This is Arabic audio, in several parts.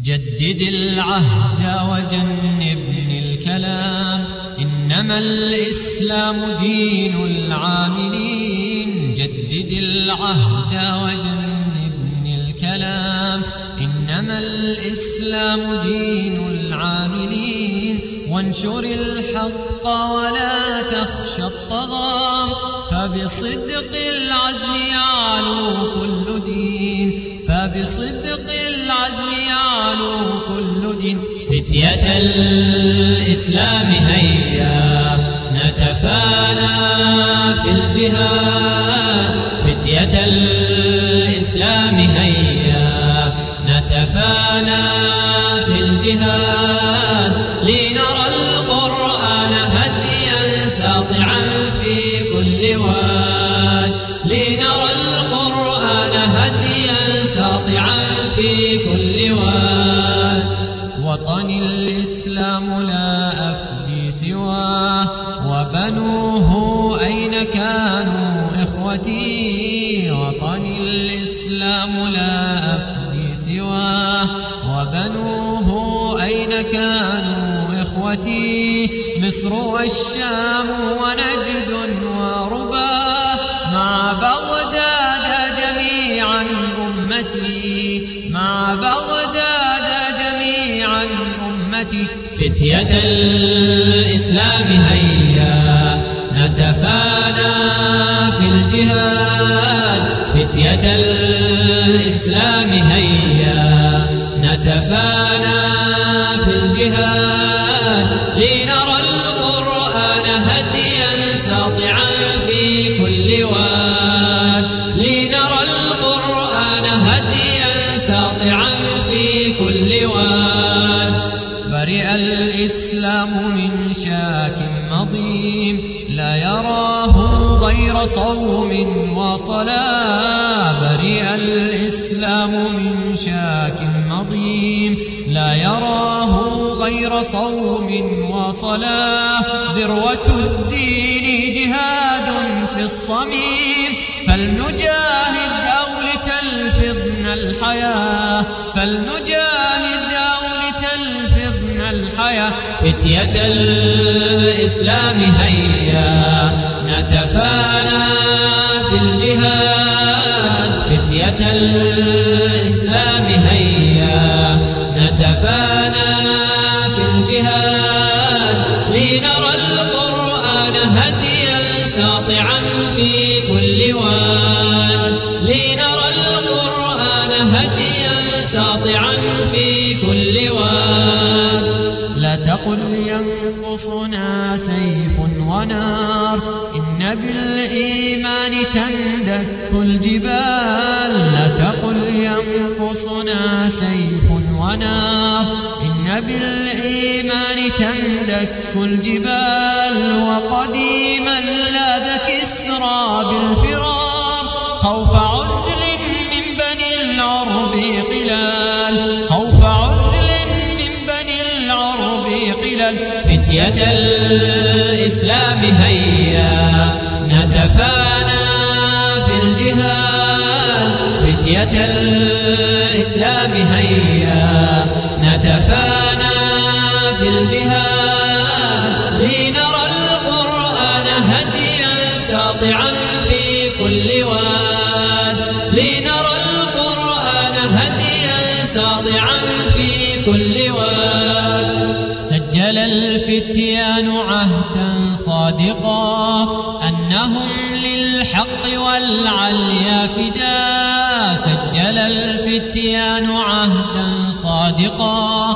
جدد العهد وجنبني الكلام. إنما الإسلام دين العاملين. جدد العهد وجنبني الكلام. إنما الإسلام دين العاملين. وانشر الحق ولا تخشى الطغام فبصدق العزم يعلو كل دين. فبصدق العزم يعلو كل دين. فتية الإسلام هيا نتفانى في الجهاد. في كل واد. وطني الإسلام لا أفدي سواه. وبنوه أين كانوا إخوتي؟ وطني الإسلام لا أفدي سواه. وبنوه أين كانوا إخوتي؟ مصر والشام ونجد ورباه أمتي مع بغداد جميعا أمتي. فتية الإسلام هيا نتفانى في الجهاد. فتية الإسلام هيا نتفانى في الجهاد. مضيم لا يراه غير صوم وصلاة برئ الإسلام من شاك مضيم. لا يراه غير صوم وصلاة ذروة الدين جهاد في الصميم. فلنجاهد أو لتلفظنا الحياة فلنجاهد الإسلام هيا. نتفانى تقل ينقصنا سيف ونار. إن بالإيمان تندك الجبال لا تقل ينقصنا سيف ونار. إن بالإيمان تندك الجبال وقديما لاذ كسرى بالفرار. خوف قلال فتية الإسلام هيا. نتفانى في الجهاد فتية الإسلام هيا. نتفانى في الجهاد لنرى القرآن هديا ساطعا في كل واد. لنرى القرآن هديا ساطعا في كل واد. الفتيان عهدا صادقا أنهم للحق والعليا فدا سجل الفتيان عهدا صادقا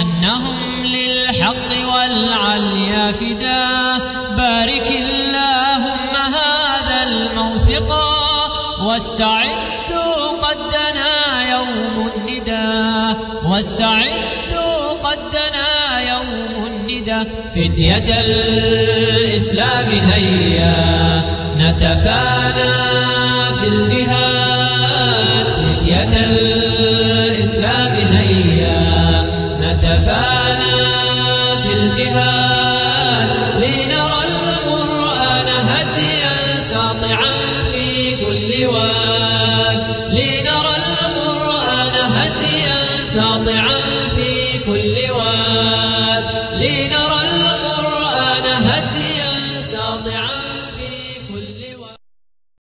أنهم للحق والعليا فدا بارك اللهم هذا الموثقا واستعدوا قد دنا يوم الندى واستعدوا قد دنا يوم العقيدة فتية الإسلام هيا. نتفانى في الجهاد فتية الإسلام هيا. نتفانى في الجهاد لنرى القرآن هديا ساطعا في كل واد. لنرى القرآن هديا ساطعا في كل واد. لنرى